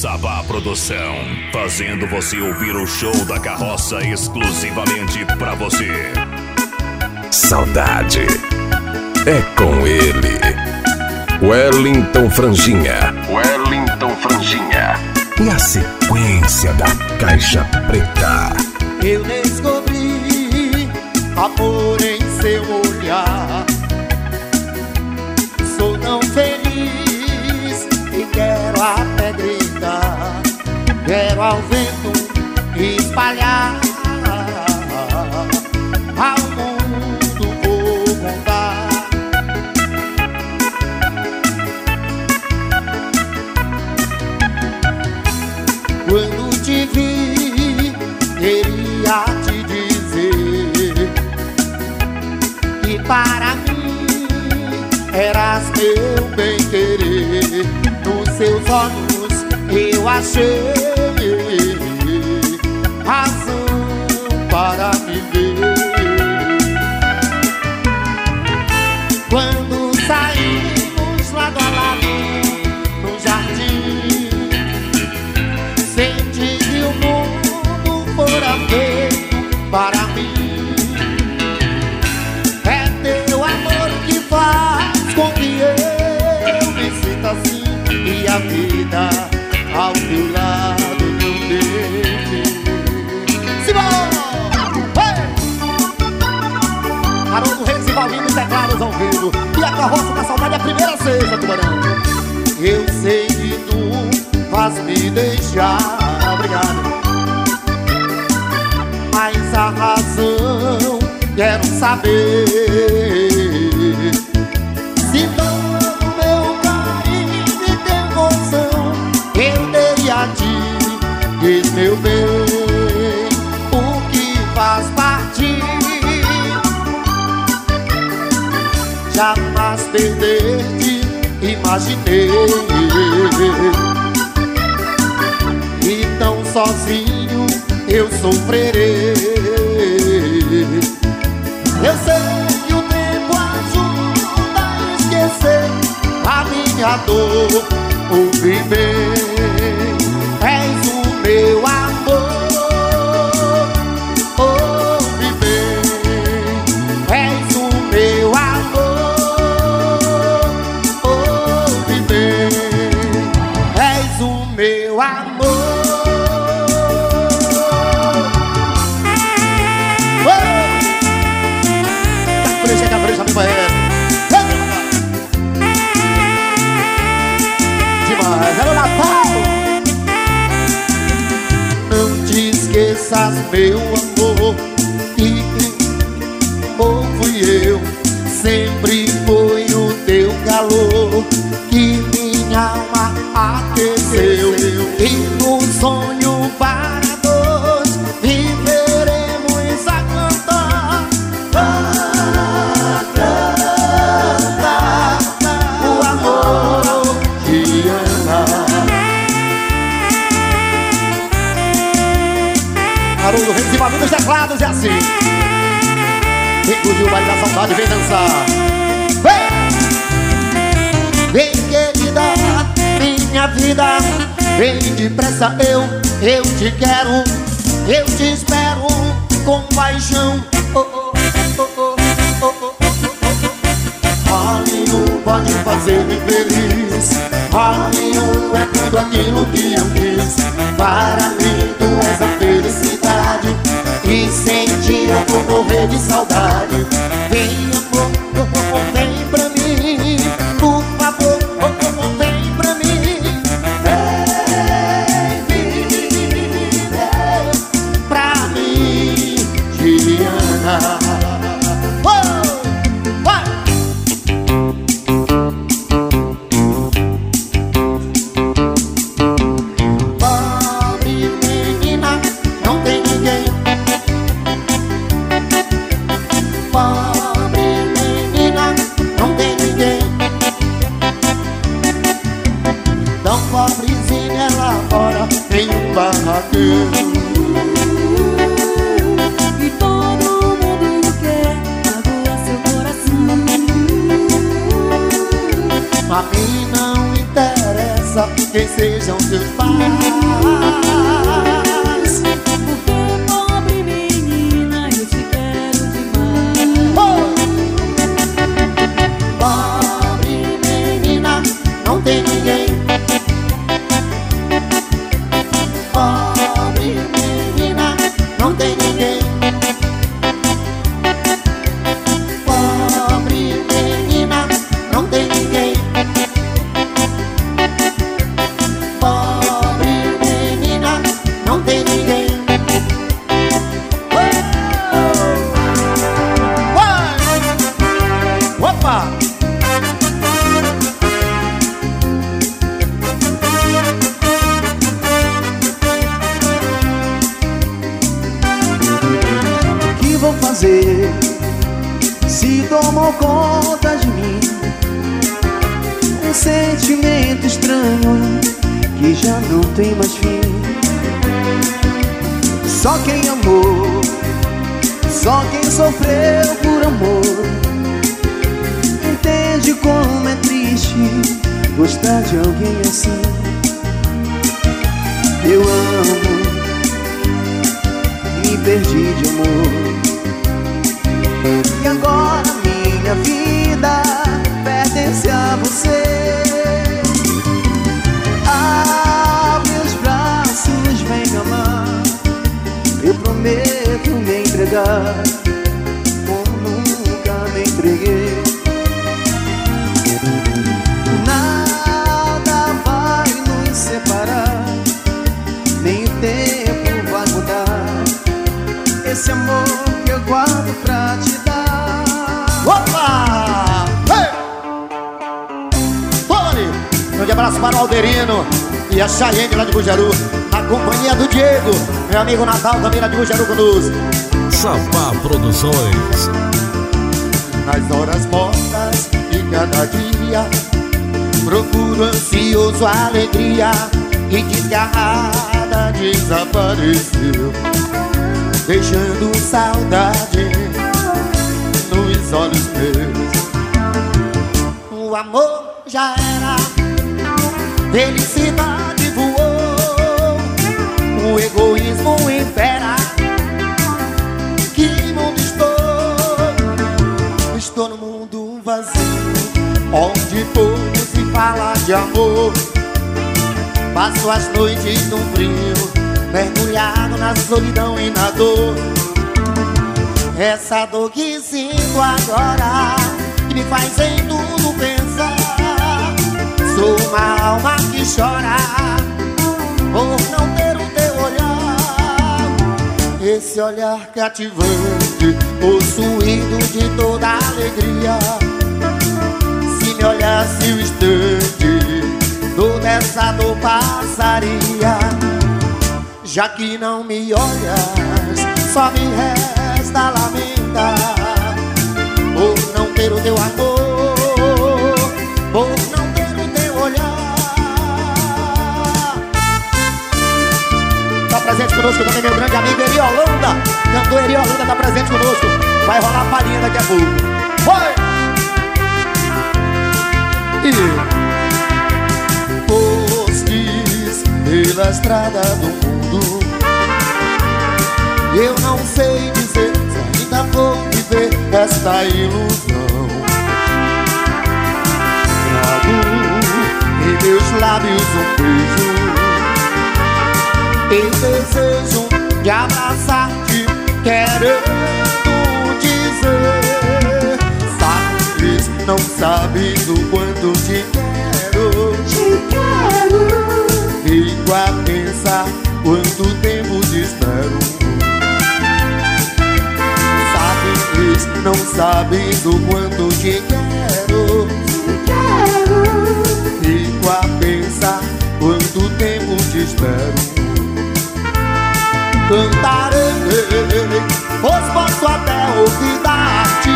Sabá Produção, fazendo você ouvir o show da carroça exclusivamente pra você. Saudade é com ele. Wellington Franjinha. Wellington Franjinha. E a sequência da Caixa Preta. Eu descobri amor em seu olhar. Sou tão feliz Quero ao vento espalhar. Ao mundo vou contar. Quando te vi, queria te dizer que para mim eras meu bem querer. Nos seus olhos eu achei razão para me ver. Quando saímos lado a lado no jardim. Sente que o mundo fora feito para mim É teu amor que faz com que eu me sinta assim E a vida ao teu lado Nos teclados ao vivo. E a carroça da saudade é a primeira sexta, tubarão. Eu sei que tu faz me deixar. Obrigado. Mas a razão quero saber Se todo meu carinho e devoção Eu dei a ti, diz meu bem Jamais perder-te imaginei. E tão sozinho eu sofrerei. Eu sei que o tempo ajuda a esquecer A minha dor, bem És o meu amor meu amor Inclusive o da saudade, vem dançar. Vem! Vem querida, minha vida. Vem depressa, eu, eu te quero. Eu te espero com paixão. Oh, oh, oh, oh, oh, pode fazer-me feliz. Malinho é tudo aquilo que eu quis. Para mim tu és a Eu vou morrer de saudade. Vem amor, Esse amor que eu guardo pra te dar Opa! Hey! Tony! Grande abraço para o Alderino e a Chayenne lá de Bujaru, na companhia do Diego, meu amigo Natal também lá de Bujaru conosco. Sabá Produções. Nas horas mortas de cada dia, procuro ansioso a alegria e desgarrada desapareceu, deixando saudade nos olhos meus. O amor já era, felicidade voou, o egoísmo impera. Que mundo estou? Estou no mundo vazio, onde pouco se fala de amor. Passo as noites no frio, mergulhado na solidão e na dor. Essa dor que sinto agora Que me faz em tudo pensar. Sou uma alma que chora Por não ter o teu olhar. Esse olhar cativante Possuído de toda alegria. Se me olhasse o instante Toda essa dor passaria já que não me olhas, só me resta lamentar Por não ter o teu amor, por não ter o teu olhar. Tá presente conosco também meu grande amigo Eri Holanda Cantor Eri Holanda tá presente conosco. Vai rolar a palhinha daqui a pouco. Vai! E pela estrada do mundo eu não sei dizer se ainda vou viver esta ilusão. Trago em meus lábios um beijo. E desejo de abraçar-te querendo dizer Sabes, não sabes o quanto te quero não sabes o quanto te quero. Fico a pensar quanto tempo te espero. Cantarei, pois posso até olvidar-te.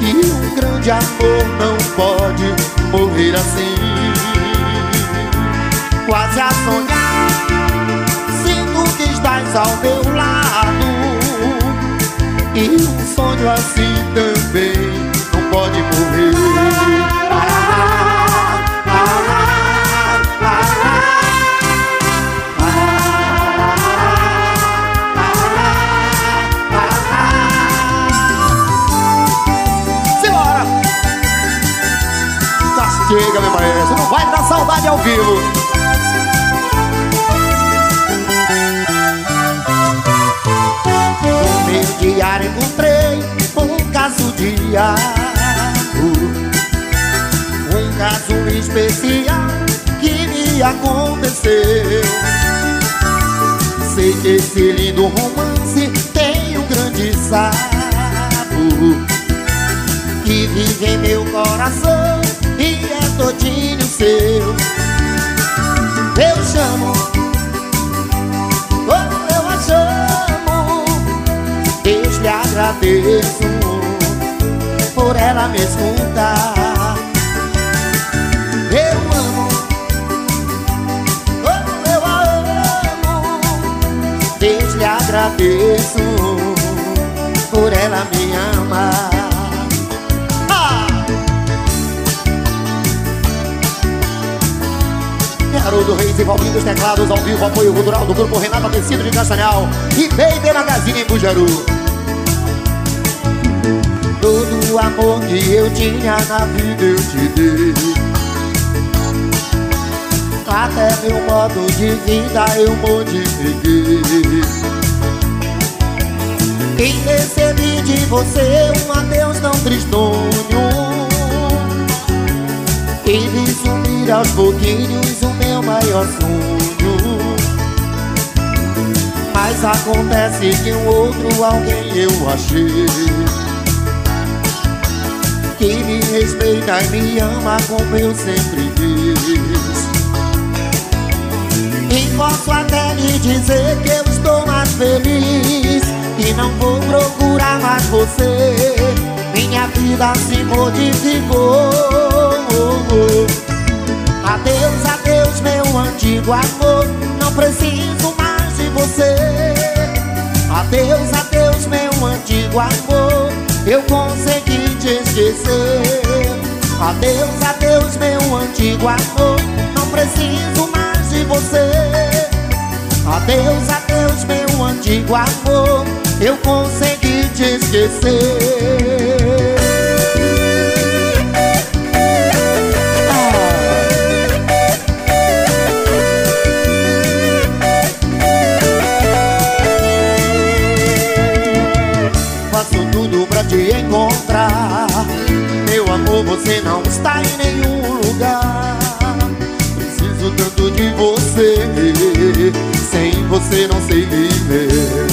Que um grande amor não pode morrer assim. Quase a sonhar Sinto que estás ao meu lado. E sonho assim também não pode morrer Simbora! Castiga, meu maestro, não vai dar saudade ao vivo. Diário encontrei Um caso especial que me aconteceu. Sei que esse lindo romance tem um grande sabor Que vive em meu coração e é todinho seu. Eu chamo, oh, eu a chamo. Deus lhe agradeço por ela me escuta. Eu amo, oh, eu amo. Deus lhe agradeço por ela me amar. Ah! Haroldo Reis envolvendo os teclados ao vivo, apoio cultural do grupo Renata Tecido de Castanhal e Baby Magazine em Bujaru. Amor que eu tinha na vida eu te dei. Até meu modo de vida eu modifiquei. E recebi de você um adeus tão tristonho. E vi sumir aos pouquinhos o meu maior sonho. Mas acontece que um outro alguém eu achei que me respeita e me ama como eu sempre quis. E posso até lhe dizer que eu estou mais feliz E não vou procurar mais você. Minha vida se modificou. Adeus, adeus meu antigo amor. Não preciso mais de você. Adeus, adeus meu antigo amor Eu consegui te esquecer Adeus, adeus meu antigo amor. Não preciso mais de você. Adeus, adeus meu antigo amor. Eu consegui te esquecer encontrar. Meu amor, você não está em nenhum lugar. Preciso tanto de você. Sem você não sei viver.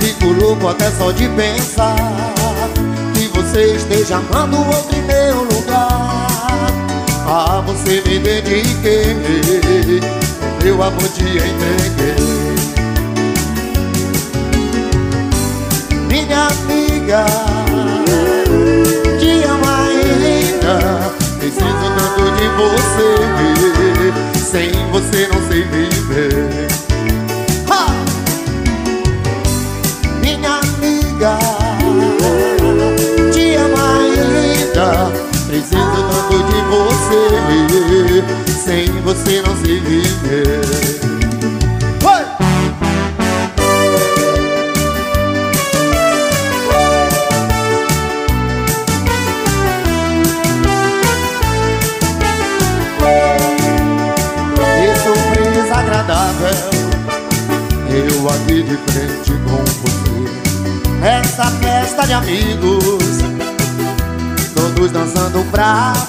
Fico louco até só de pensar Que você esteja amando outro em meu lugar. A você me dediquei. Meu amor te entreguei amiga. Te amo ainda Preciso tanto de você. Sem você não sei viver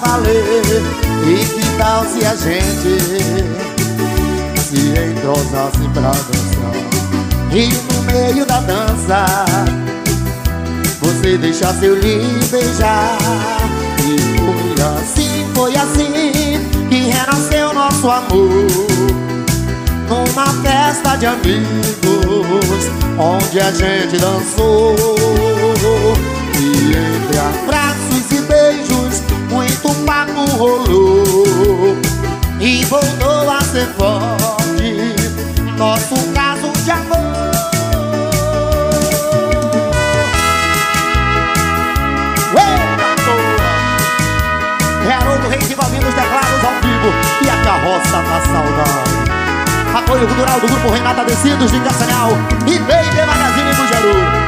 valer. E que tal se a gente Se entrosasse pra dançar? E no meio da dança Você deixasse eu lhe beijar. E foi assim, foi assim Que renasceu nosso amor. Numa festa de amigos Onde a gente dançou. E entre abraços rolou E voltou a ser forte. Nosso caso de amor! Haroldo Reis envolvendo os teclados ao vivo. E a carroça da saudade. Apoio cultural do grupo Renata Tecidos de Castanhal E Baby Magazine Bujaru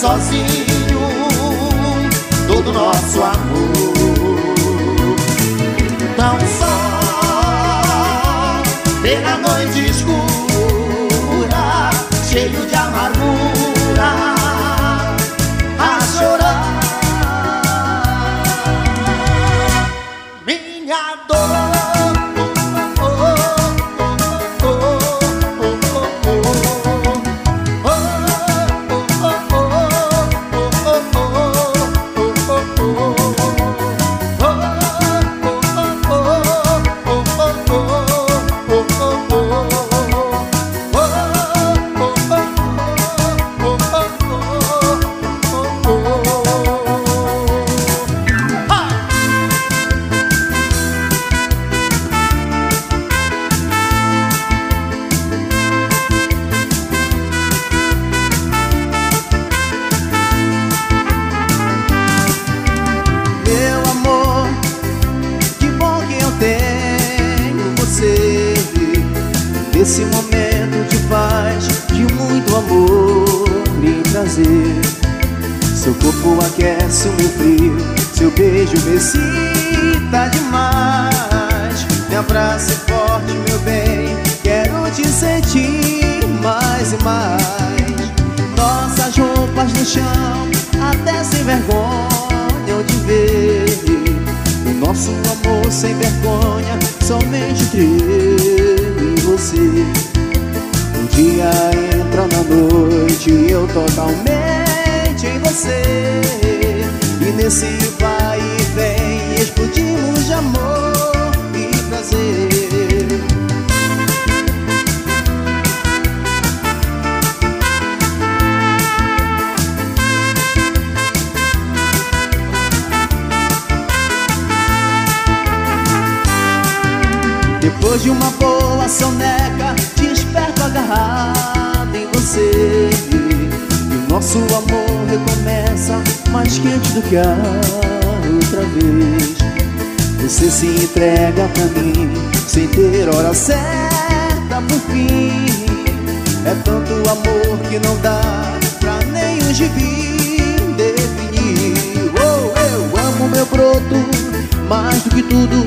sozinho todo nosso amor. Tão só vez Você se entrega pra mim Sem ter hora certa por fim É tanto amor que não dá Pra o gibi definir oh, Eu amo meu broto mais do que tudo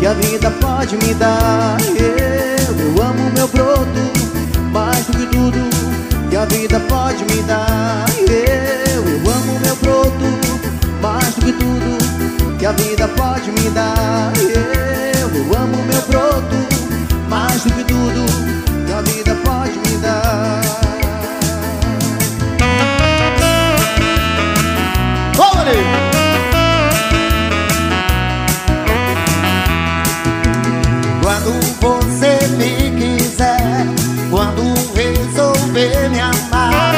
que a vida pode me dar. Eu, eu amo meu broto, mais do que tudo que a vida pode me dar. Eu, eu amo meu broto, mais do que tudo que a vida pode me dar. Eu, amo meu broto, mais do que tudo que a vida pode me dar. Vamos, Quando você me quiser, quando resolver me amar,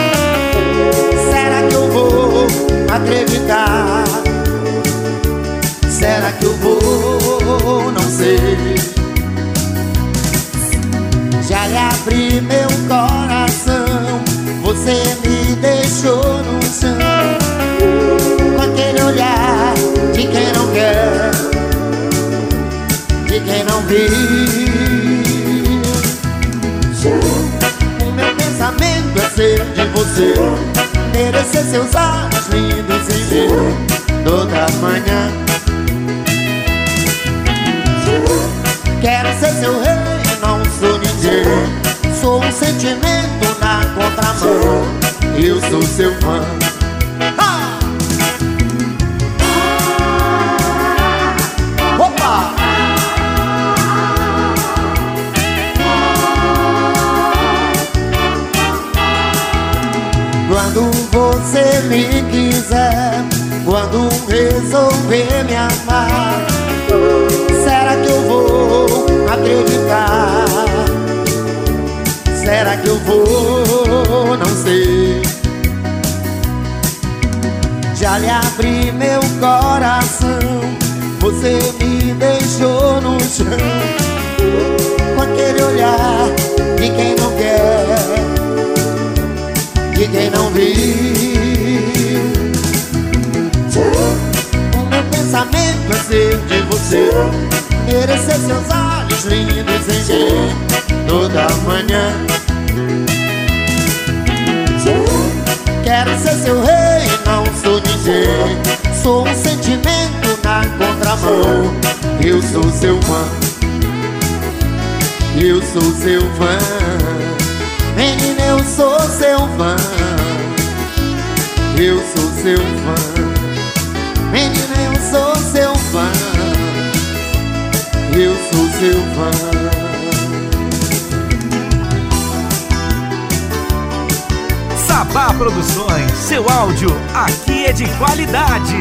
será que eu vou acreditar? Será que eu vou? Não sei. Já lhe abri meu coração, você me deixou no chão, com aquele olhar de quem não quer de quem não viu. O meu pensamento é ser de você, merecer seus olhos lindos em ver toda manhã. Sou um sentimento na contramão. Eu sou seu fã. Ah! Opa! Quando você me quiser, quando resolver me amar, será que eu vou acreditar? Será que eu vou? Não sei. Já lhe abri meu coração, você me deixou no chão, com aquele olhar de quem não quer de quem não viu. O meu pensamento é ser de você, merecer seus olhos lindos em toda manhã. Quero ser seu rei, não sou ninguém. Sou um sentimento na contramão. Eu sou seu fã. Eu sou seu fã. Menina, eu sou seu fã. Eu sou seu fã. Menina, eu sou seu fã. Eu sou seu fã. Sabá Produções, seu áudio aqui é de qualidade.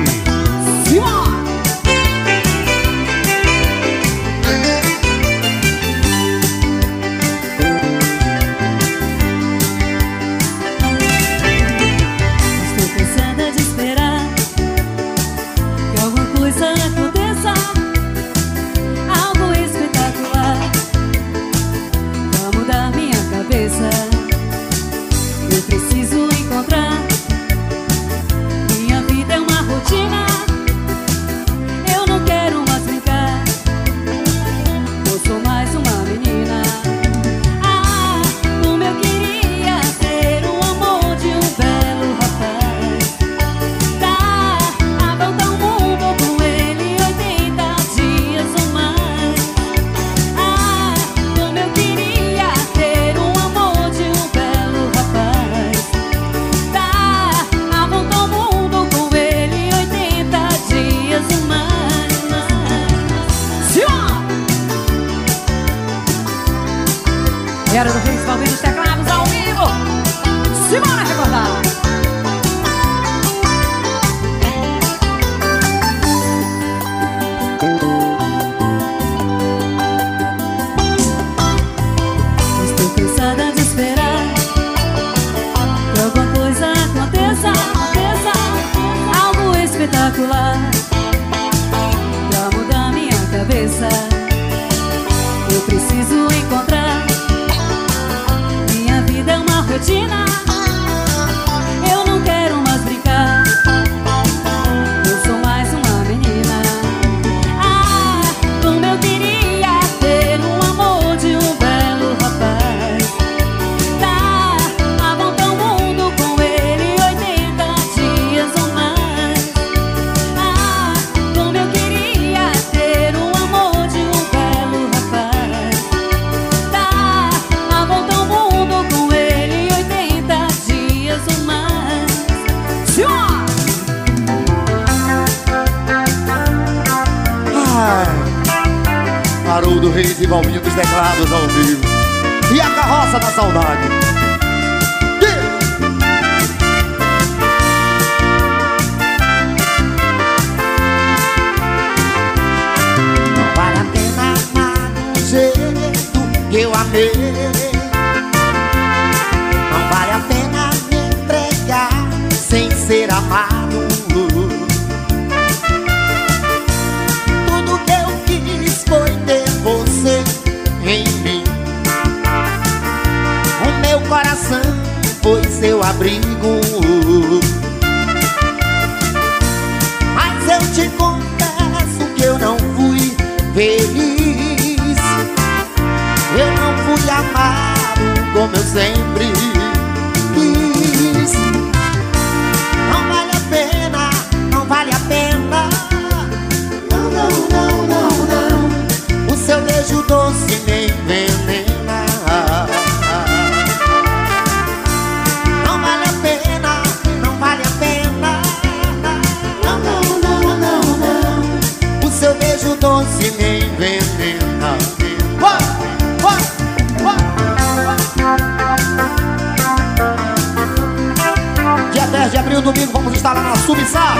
Quiçá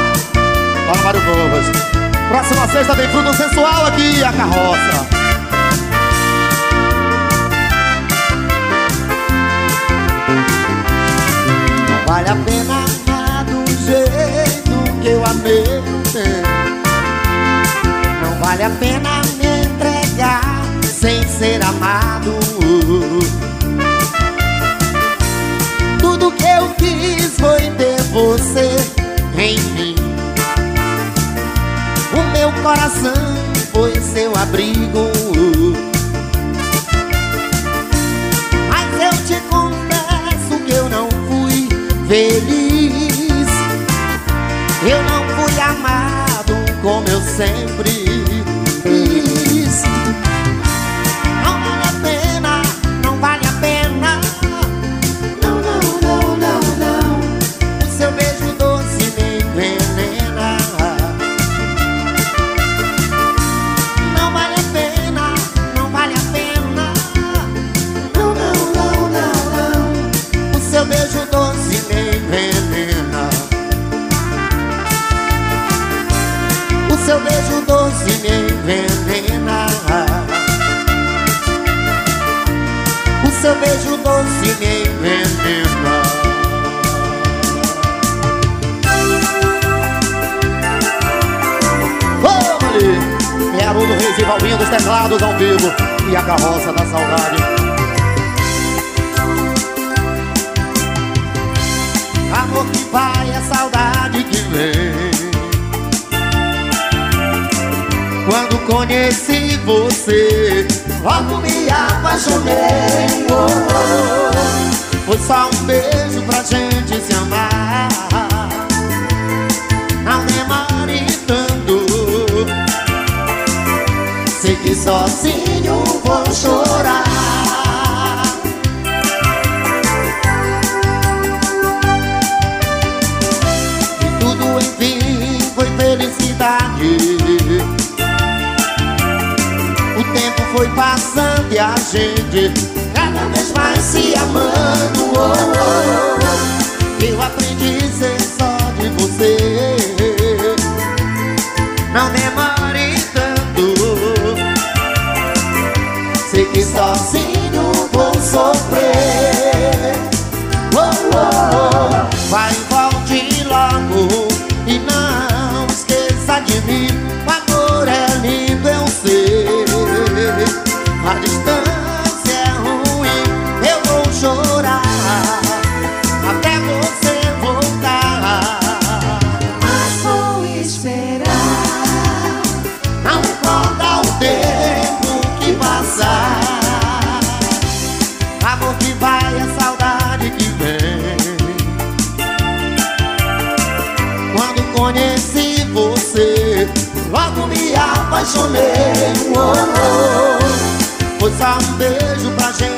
Lá Mário Covas Próxima sexta tem fruto sensual aqui A carroça. Não vale a pena amar do jeito que eu amei. Não vale a pena me entregar sem ser amado. Tudo que eu fiz foi ter você em mim. O meu coração foi seu abrigo. Mas eu te confesso que eu não fui feliz. Vivo E a carroça da saudade. Amor que vai, é saudade que vem. Quando conheci você Logo me apaixonei. Oh, oh, oh. Foi só um beijo pra gente se amar. Não demore tanto. Sei que sozinho gente Cada vez mais se amando oh, oh, oh. Eu aprendi a ser só de você Não demore apaixonei oh, oh. Foi só um beijo pra gente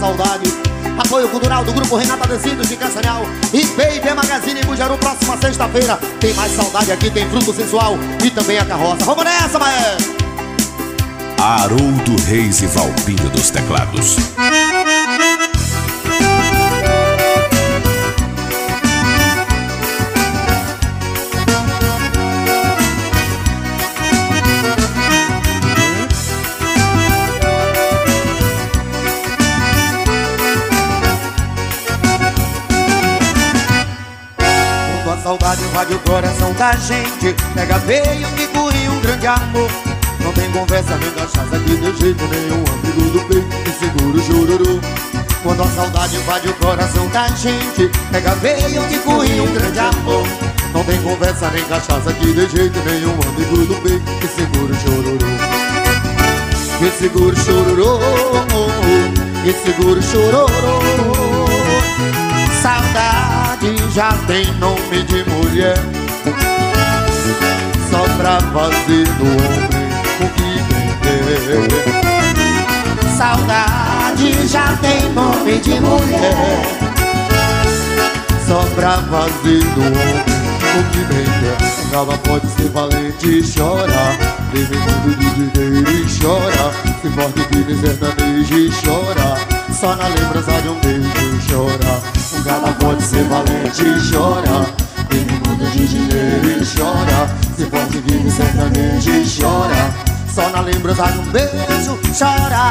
saudade Apoio cultural do grupo Renata Tecidos de Castanhal E Baby Magazine Bujaru, próxima sexta-feira Tem mais saudade aqui, tem fruto sensual E também a carroça Vamos nessa, maestro! Haroldo Reis e Valpinho dos Teclados. Saudade invade o coração da gente. Pega veio que corre um grande amor. Não tem conversa nem cachaça aqui de jeito nenhum. Amigo do peito e seguro o chororô Quando a saudade invade o coração da gente Pega veio que corre um grande amor. Não tem conversa nem cachaça aqui de jeito nenhum. Amigo do peito e seguro o chororô Que seguro o chororô Que seguro o chororô Saudade já tem nome de mulher. Só pra fazer do homem o que quer Saudade já tem nome de mulher. Só pra fazer do homem o que quer Brava pode ser valente e chorar Vive mundo de dinheiro e chora. Se forte vive sertanejo e chora. Só na lembrança de um beijo chora Cara pode ser valente e chora Vive mundo de dinheiro e chora. Se forte vive sertanejo e chora. Só na lembrança de um beijo chora!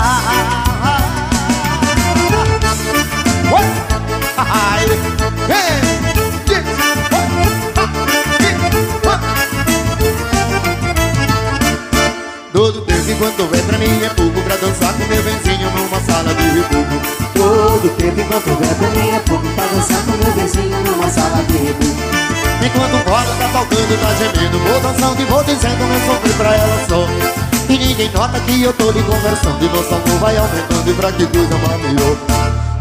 Todo enquanto vem pra mim é pouco Pra dançar com meu benzinho numa sala de reboco Todo tempo enquanto vier pra mim é pouco Pra dançar com meu vizinho numa sala de reboco Enquanto o colo tá tocando, tá gemendo Vou dançando e vou dizendo meu sofrer pra ela só. E ninguém nota que eu tô lhe conversando E nosso amor vai aumentando e pra que coisa melhor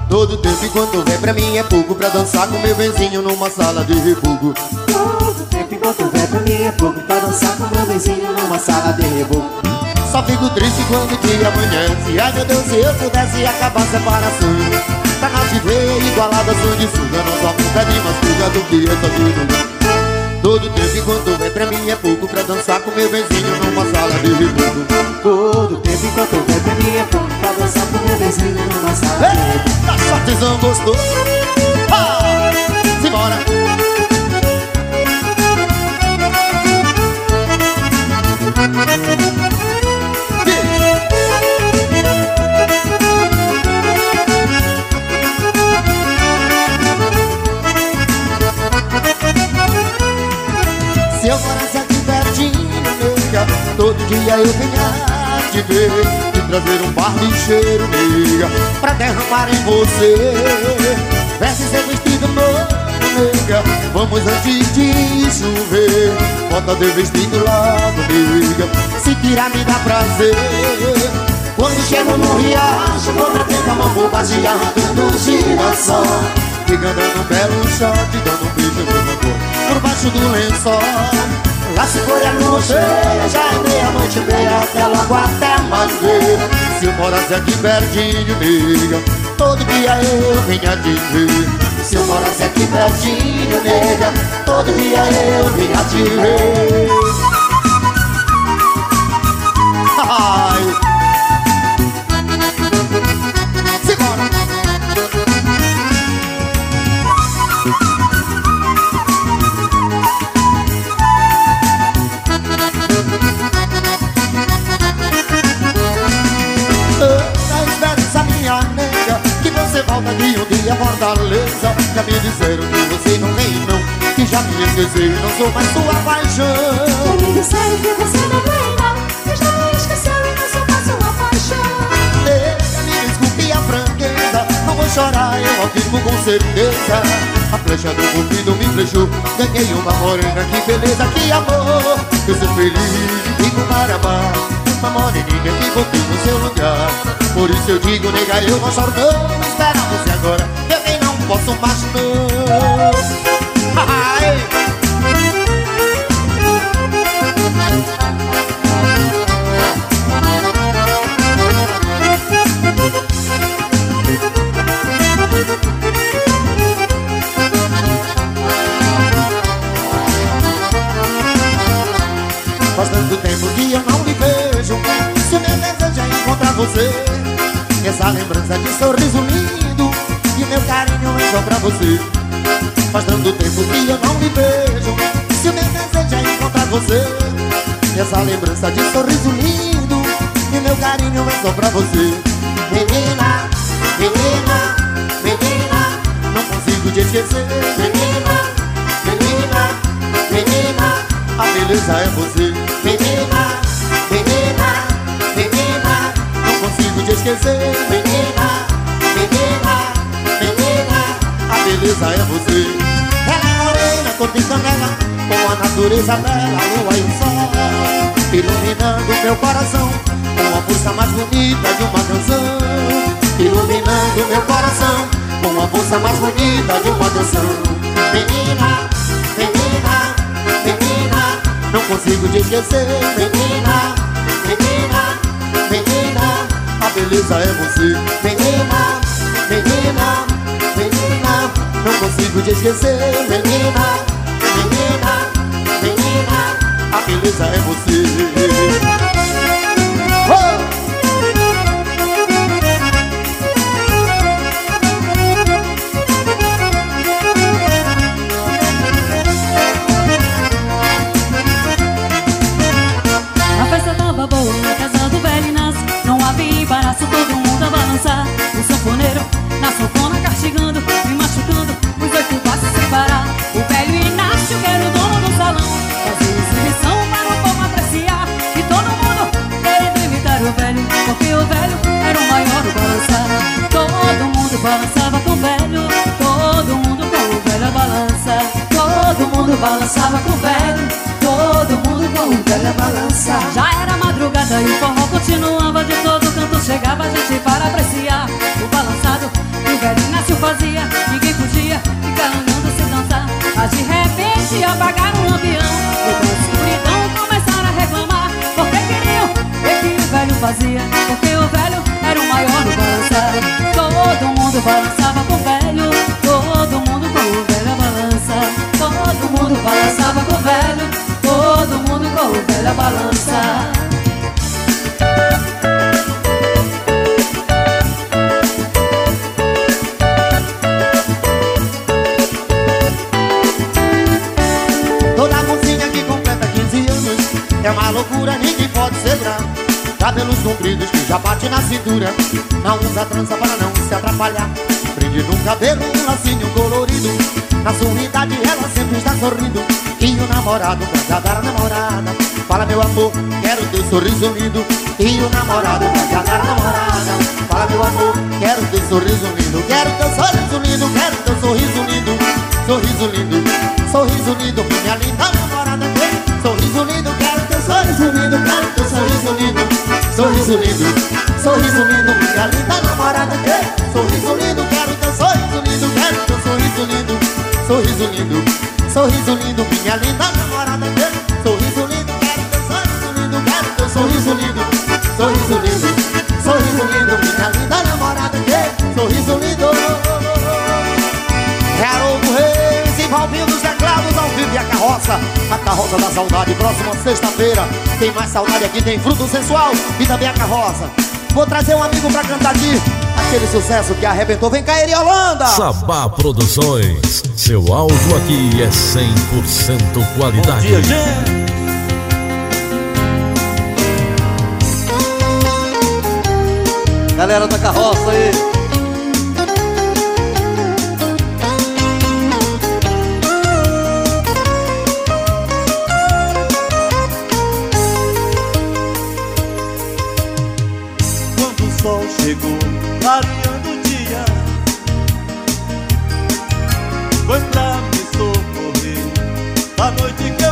Todo tempo enquanto vem pra mim é pouco Pra dançar com meu benzinho numa sala de reboco Todo tempo enquanto vier pra mim é pouco Pra dançar com meu vizinho numa sala de reboco Só fico triste quando o dia amanhece. Ai meu Deus, se eu pudesse acabar a separação. Pra nós viver igualada, sou de suga Não só fica de mascuga do que essa vida Todo tempo enquanto vem pra mim é pouco Pra dançar com meu vizinho numa sala de repouso Todo tempo enquanto vem pra mim é pouco Pra dançar com meu vizinho numa sala de repouso Tá sortezão gostoso. Ah, dia eu vinha te ver E trazer um par de cheiro, nega Pra derramar em você. Veste seu vestido novo, nega Vamos antes de chover Bota de vestido logo, nega Se tirar me dá prazer. Quando chego no riacho Vou na tenda, uma bobagem arrancando girassol dando um belo shot Dando um beijo no corpo Por baixo do lençol Lá se foi a cheia Já é meia-noite meia Até logo até ver Se eu morasse aqui pertinho, nega Todo dia eu vinha te ver. Se eu morasse aqui pertinho, nega Todo dia eu vinha te ver. Ai Já me disseram que você não vem não Que já me esqueceu Não sou mais sua paixão. Me disseram que você não vem não Eu já me esqueceu e não sou mais sua paixão. Nega, me desculpe a franqueza Não vou chorar, eu afirmo com certeza. A flecha do cupido me flechou Ganhei uma morena, que beleza, que amor. Eu sou feliz e fico marabá Uma moreninha que voltei no seu lugar. Por isso eu digo, nega, eu não choro não Espera você agora, posso mais não. Faz tanto tempo que eu não me vejo Se o meu desejo é encontrar você Essa lembrança de sorriso lindo E meu carinho só pra você. Faz tanto tempo que eu não me vejo. Se o meu desejo é encontrar você. Essa lembrança de sorriso lindo. E meu carinho é só pra você. Menina, menina, menina. Não consigo te esquecer. Menina, menina, menina. A beleza é você. Menina, menina, menina. Não consigo te esquecer. Menina, beleza é você. Ela é morena, cor de canela Com a natureza bela, lua e sol. Iluminando meu coração Com a força mais bonita de uma canção. Iluminando meu coração Com a força mais bonita de uma canção. Menina, menina, menina não consigo te esquecer. Menina, menina, menina A beleza é você. Menina, menina, menina Não consigo te esquecer Menina, menina, menina A beleza é você balançava com o velho Todo mundo com o velho a balançar. Já era madrugada e o forró continuava. De todo canto chegava gente para apreciar. O balançado que o velho Inácio fazia. Ninguém podia ficar andando sem dançar. Mas de repente apagaram o lampião com a escuridão começaram a reclamar. Porque queriam ver que o fazia? Porque o velho era o maior no balançar Todo mundo balançava Cabelos compridos que já bate na cintura. Não usa trança para não se atrapalhar. Prende no cabelo um lacinho colorido. Na sua ela sempre está sorrindo. E o namorado pra agradar a namorada. Fala meu amor, quero teu sorriso lindo E o namorado pra agradar a namorada. Fala meu amor, quero teu sorriso lindo Quero teu sorriso lindo, quero teu sorriso lindo Sorriso lindo, sorriso lindo Minha linda namorada. Sorriso lindo, quero teu sorriso lindo Quero Sorriso lindo, sorriso lindo Minha linda namorada Sorriso lindo, quero teu sorriso lindo Quero teu sorriso lindo Sorriso lindo, sorriso lindo Minha linda namorada Sorriso lindo, quero teu sorriso lindo Quero teu sorriso lindo Sorriso lindo, A carroça da saudade, próxima sexta-feira Tem mais saudade aqui, tem fruto sensual E também a carroça Vou trazer um amigo pra cantar aqui Aquele sucesso que arrebentou Vem cá, Holanda Sabá Produções. Seu áudio aqui é 100% qualidade. Dia, gente. Galera da carroça aí. Chegou, clareando o dia. Foi pra me socorrer da noite que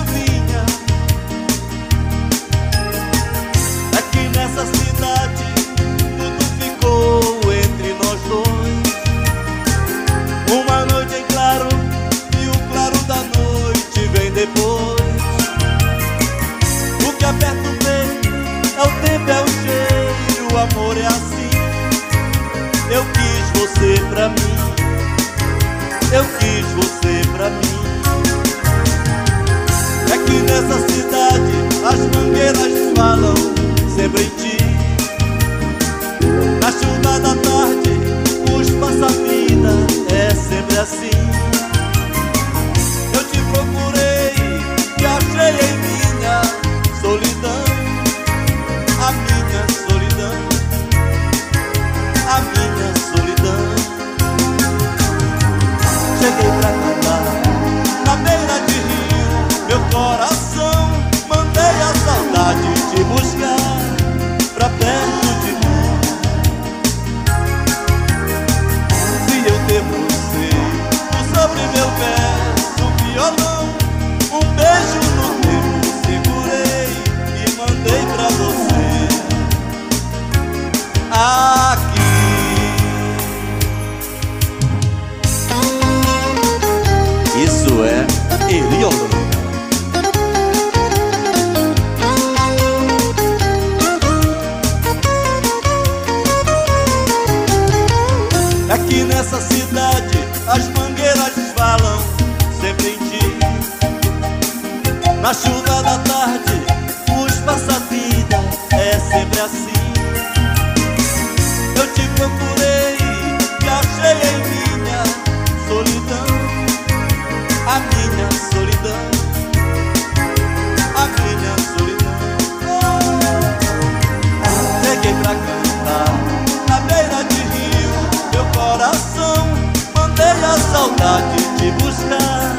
saudade te buscar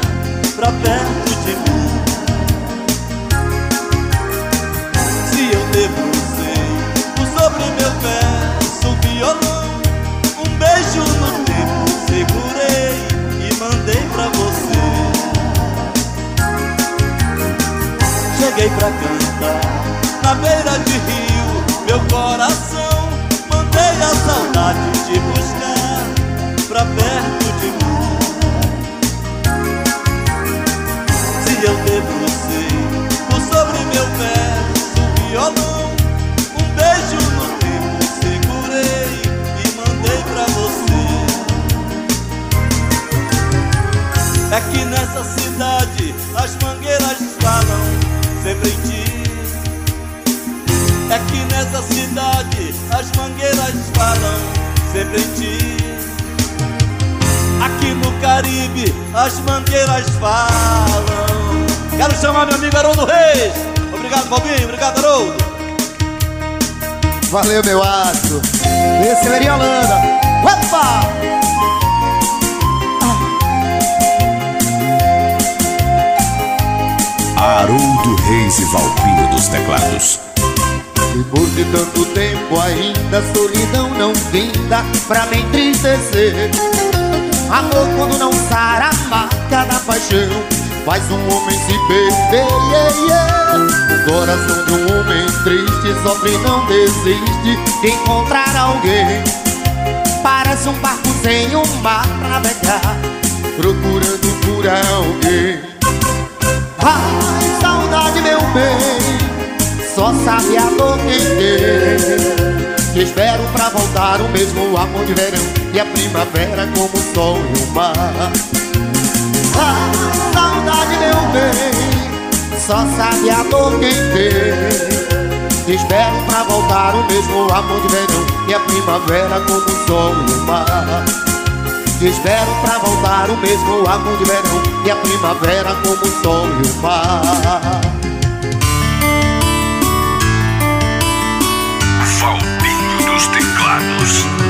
pra perto de mim. Se eu debrucei sobre meu verso, violão, um beijo no tempo segurei e mandei pra você. Cheguei pra cantar na beira de rio, meu coração. Mandei a saudade te buscar pra perto eu debrucei por sobre meu pé um violão. Um beijo no tempo segurei e mandei pra você. É que nessa cidade as mangueiras falam sempre em ti. É que nessa cidade as mangueiras falam sempre em ti. Aqui no Caribe as mangueiras falam. Quero chamar meu amigo Haroldo Reis. Obrigado, Bobinho. Obrigado, Haroldo. Valeu, meu astro. Esse é Holanda. Opa! Haroldo Reis e Valpinho dos Teclados. Depois de tanto tempo ainda a solidão não vinda pra me entristecer Amor quando não sara a marca da paixão Faz um homem se perder yeah, yeah. O coração de um homem triste sofre e não desiste. De encontrar alguém Parece um barco sem um mar pra navegar Procurando por alguém. Ai, saudade meu bem só sabe a dor quem tem. Te espero pra voltar o mesmo amor de verão E a primavera como o sol e o mar. Meu bem Só sabe a dor quem tem. Te espero pra voltar o mesmo amor de verão E a primavera como o sol e o mar. Espero pra voltar o mesmo amor de verão E a primavera como o sol e o mar. Valpinho dos Teclados.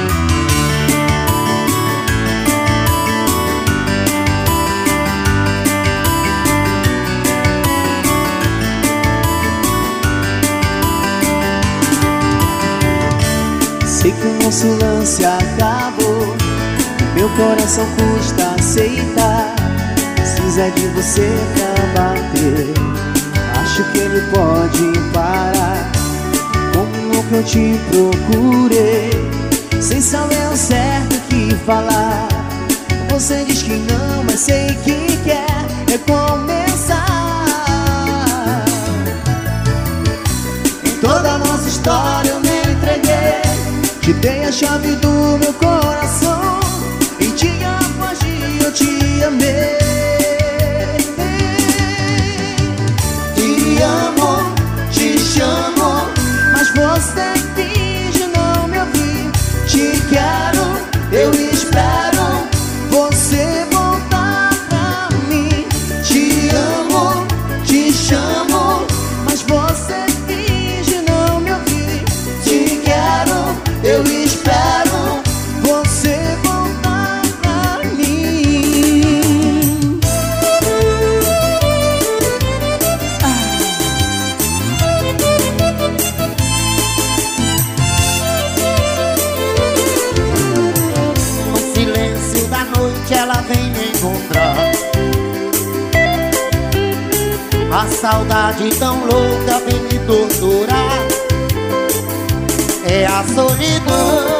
Sei que o nosso lance acabou. Meu coração custa aceitar. Precisa de você pra bater Acho que ele pode parar. Como que eu te procurei. Sem saber o certo que falar. Você diz que não, mas sei que quer. Recomeçar Em Te dei a chave do meu coração Em dia após dia eu te amei. Te amo, tão louca vem me torturar. É a solidão,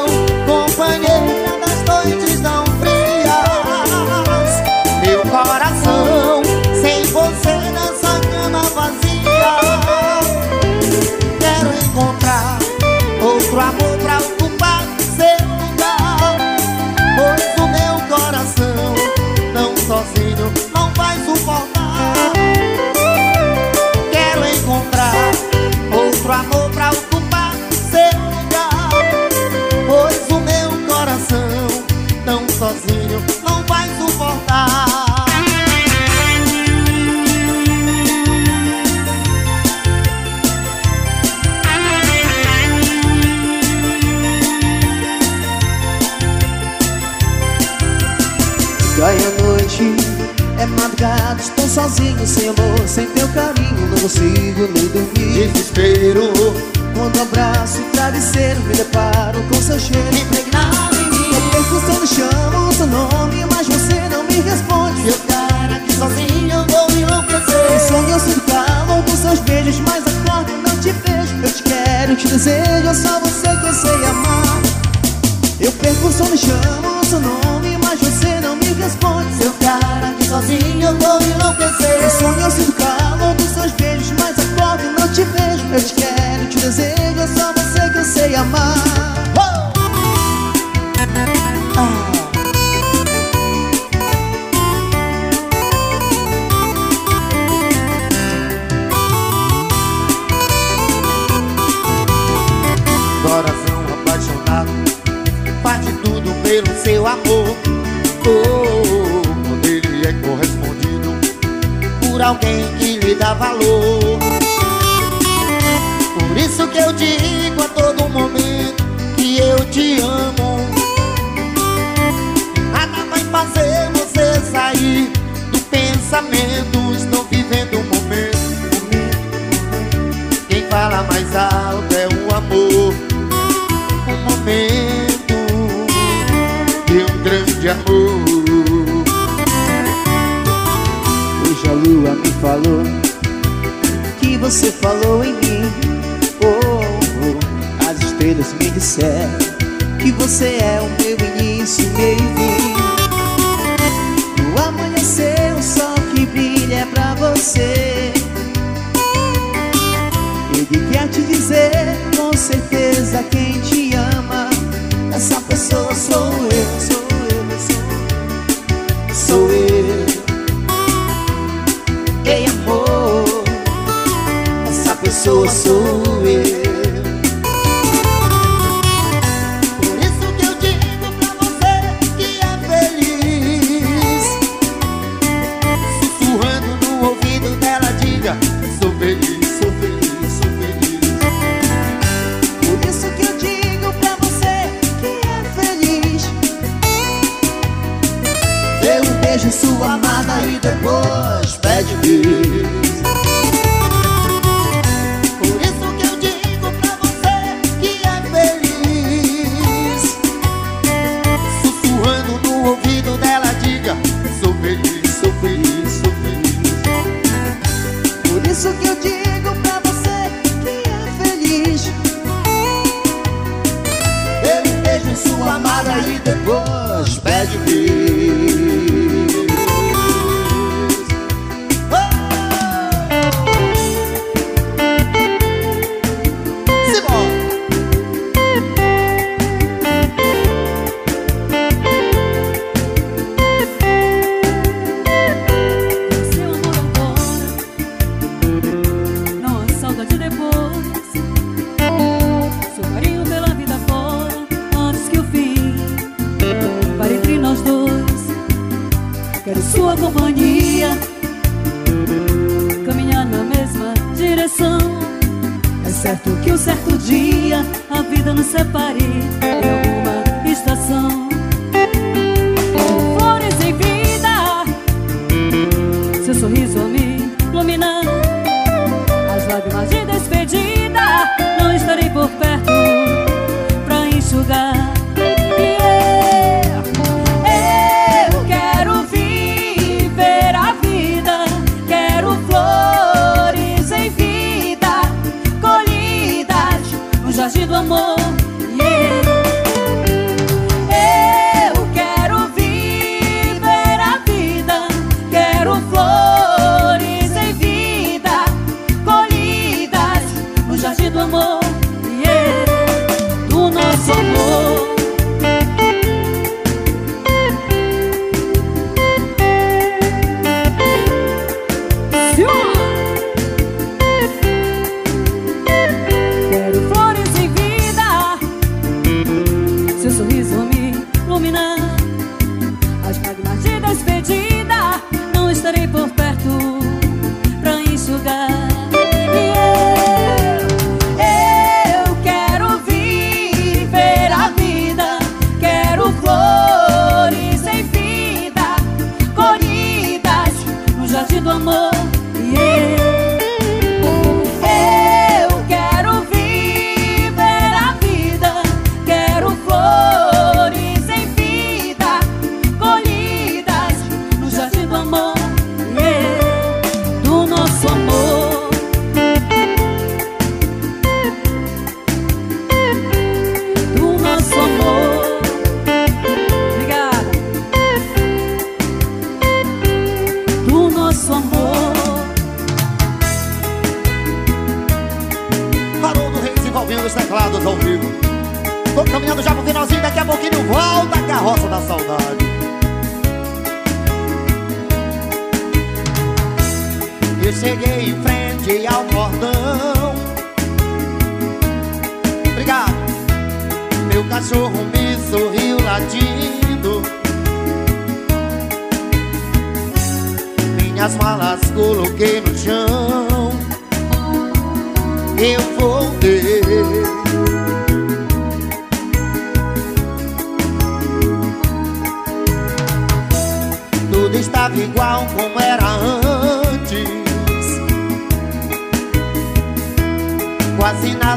no jardim do amor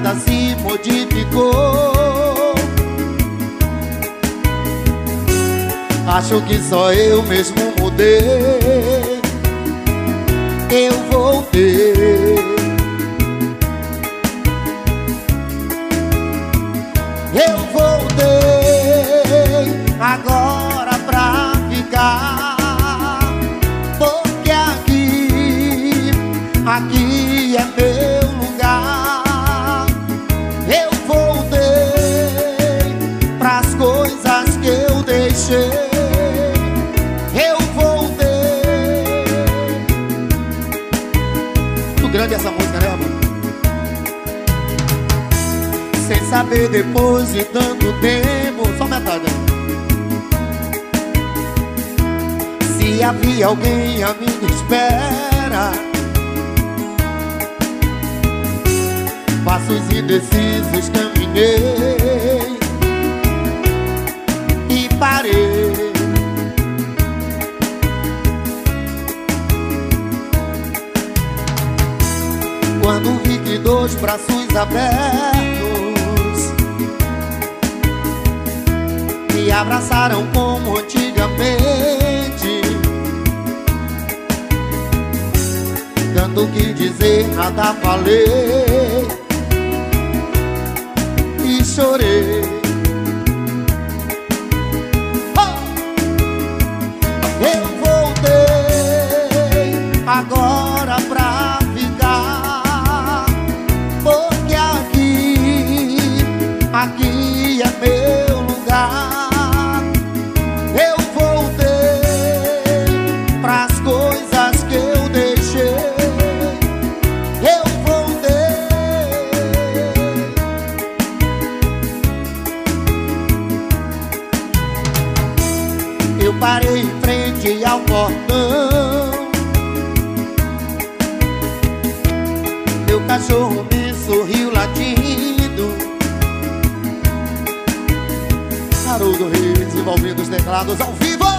nada se modificou. Acho que só eu mesmo mudei. Eu voltei. Eu voltei agora pra ficar. depois de tanto tempo. Só metade Se havia alguém a minha espera Passos indecisos caminhei E parei. Quando vi que dois braços abertos se abraçaram como antigamente. Tanto que dizer, nada falei. Haroldo rio, envolvendo os teclados ao vivo.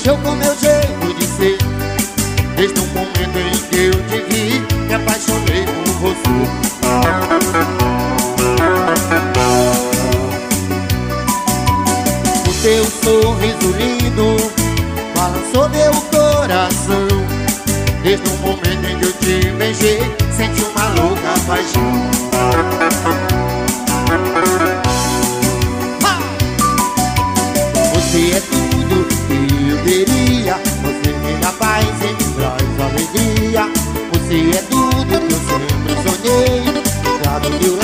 Mexeu com meu jeito de ser. Desde o momento em que eu te vi Me apaixonei por você. O teu sorriso lindo Balançou meu coração. Desde o momento em que eu te beijei Senti uma louca paixão queria Você me dá paz e me traz alegria. Você é tudo que eu sempre sonhei. Tá do meu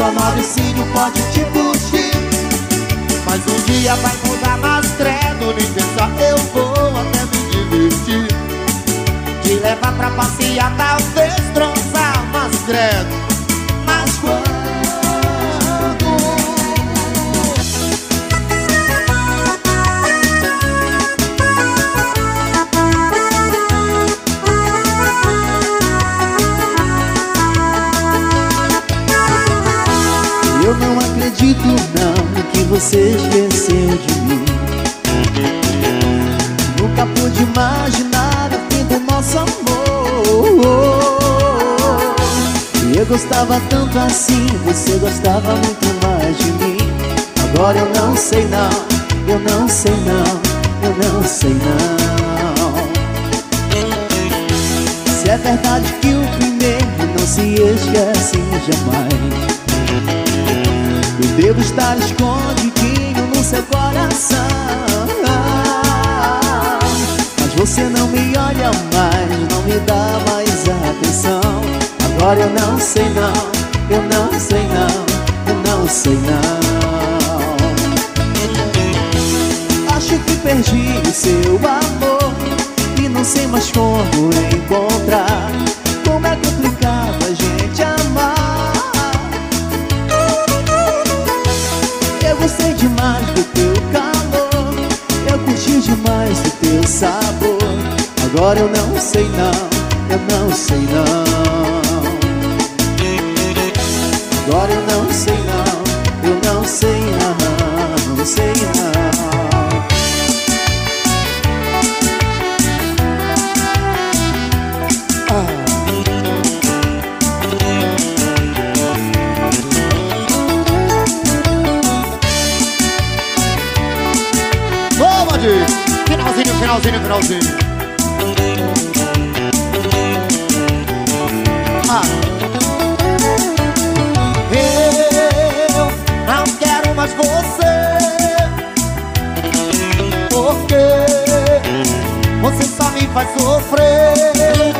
só Mauricinho pode te curtir. Mas um dia vai mudar, mas credo Nem pensar, eu vou até me divertir Te levar pra passear, talvez transar Mas credo, você esqueceu de mim. Nunca pude imaginar o fim do nosso amor. Eu gostava tanto assim, você gostava muito mais de mim. Agora eu não sei não, eu não sei não, eu não sei não. Se é verdade que o primeiro não se esquece jamais eu devo estar escondidinho no seu coração. Mas você não me olha mais, não me dá mais atenção. Agora eu não sei não, eu não sei não, eu não sei não. Acho que perdi o seu amor E não sei mais como encontrar demais do teu calor. Eu curti demais do teu sabor. Agora eu não sei não, eu não sei não. Agora eu não sei não, eu não sei não, não sei não Finalzinho, finalzinho. Ah. Eu não quero mais você Porque você só me faz sofrer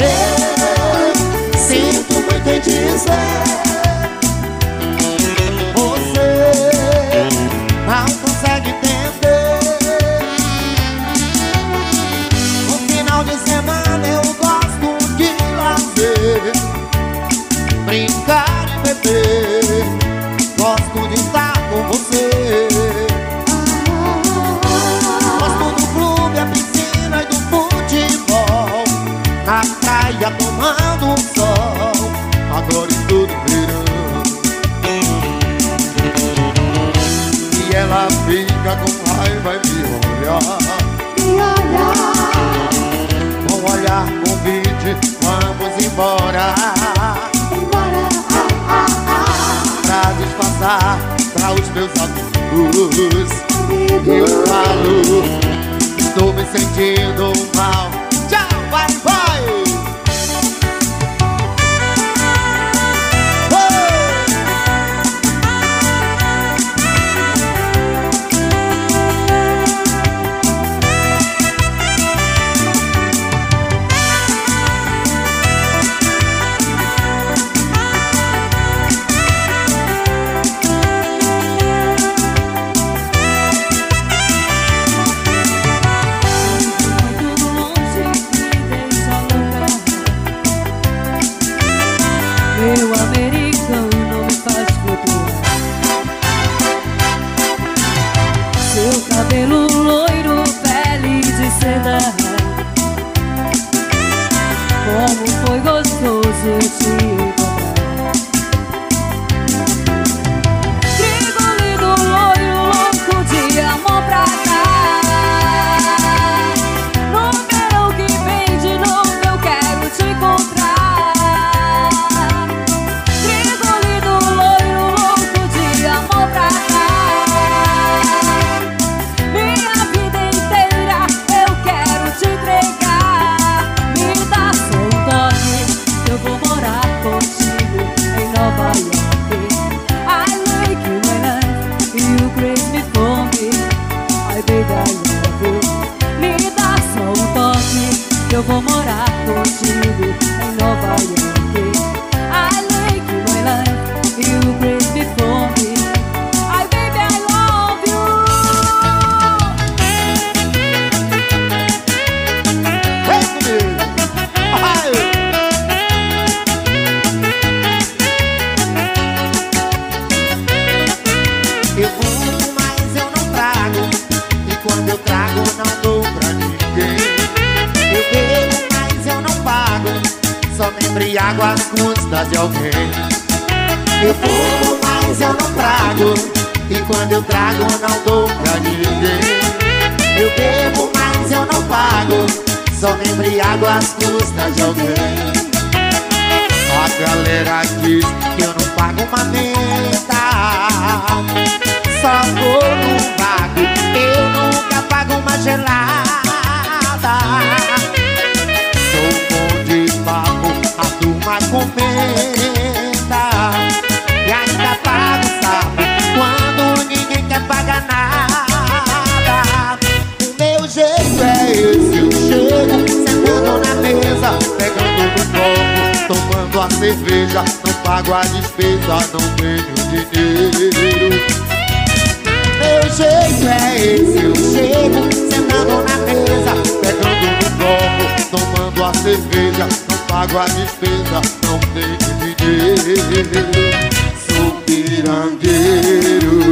Eu sinto muito em dizer fica com raiva e me olha Com um olhar convite, vamos embora. Pra disfarçar pra os meus amigos. Eu falo, estou me sentindo mal embriago às custas de alguém. Eu fumo, mas eu não trago E quando eu trago não dou pra ninguém. Eu bebo, mas eu não pago Só me embriago às custas de alguém. A galera diz que eu não pago uma meta Só vou no vago, eu nunca pago uma gelada E ainda pago sapo quando ninguém quer pagar nada. O meu jeito é esse, eu chego sentando na mesa Pegando no copo, tomando a cerveja Não pago a despesa, não tenho dinheiro. Meu jeito é esse, eu chego sentando na mesa Pegando no copo, tomando a cerveja água despesa, não tem que viver Sou pirangueiro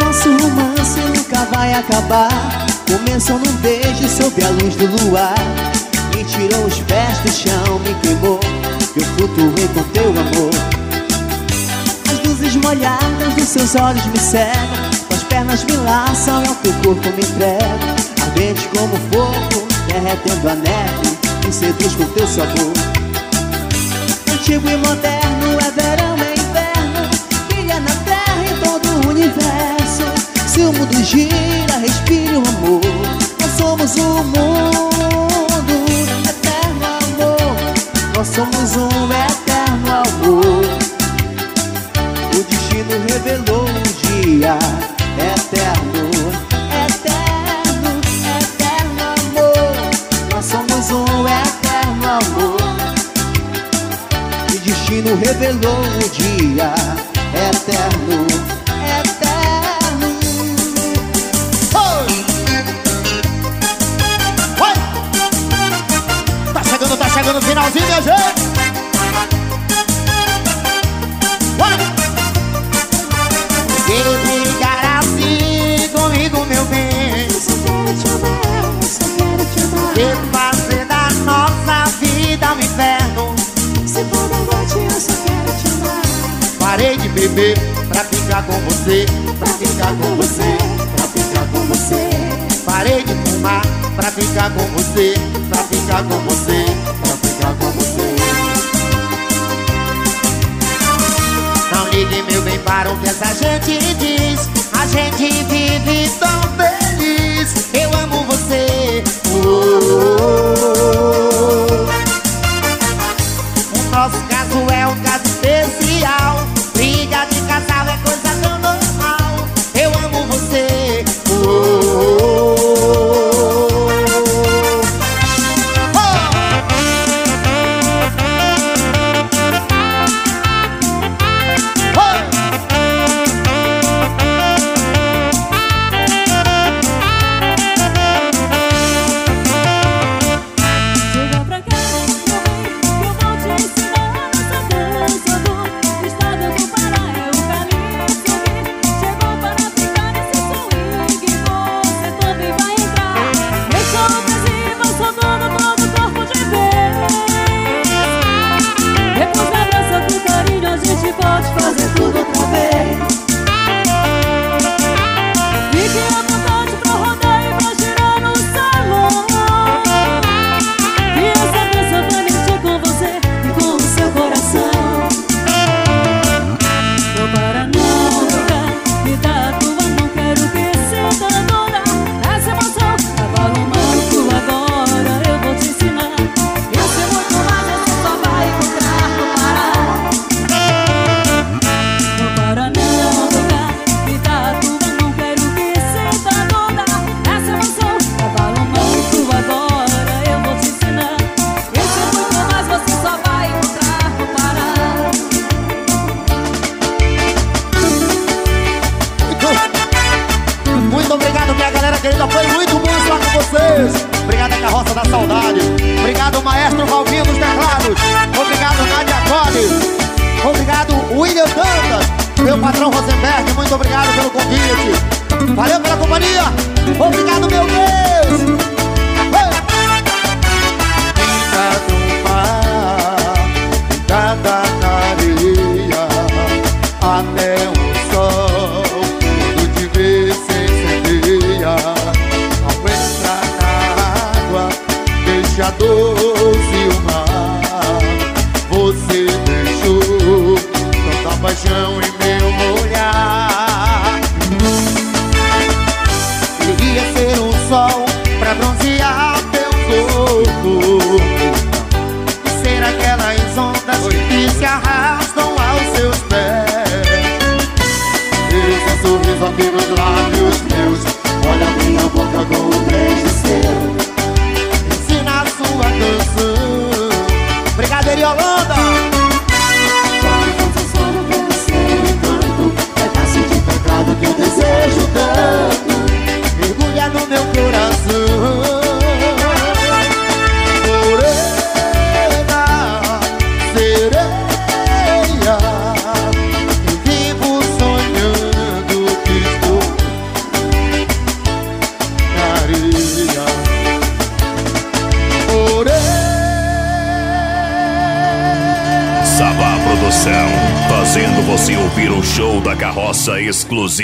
Nosso romance nunca vai acabar. Começou num beijo sob a luz do luar tirou os pés do chão, me queimou Eu flutuei com teu amor. As luzes molhadas dos seus olhos me cegam Tuas pernas me laçam e ao teu corpo me entrego. Ardente como fogo, derretendo a neve Me seduz com teu sabor. Antigo e moderno, é verão, é inverno Brilha na terra e todo o universo. Se o mundo gira, respire o amor Nós somos o mundo, Nós somos um eterno amor. O destino revelou um dia eterno. Eterno, eterno amor. Nós somos um eterno amor. O destino revelou o dia eterno, eterno. Finalzinho, minha gente! Oi! Que brigar assim comigo, meu bem? Eu só quero te amar, eu só quero te amar. Que fazer da nossa vida um inferno. Se for da noite, eu só quero te amar. Parei de beber pra ficar com você. Pra ficar com você, pra ficar com você. Parei de fumar pra ficar com você. Pra ficar com você, ficar com você. Não ligue meu bem para o que essa gente diz. A gente vive tão feliz. Eu amo você. Oh, oh, oh.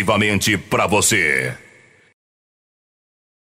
Exclusivamente pra você.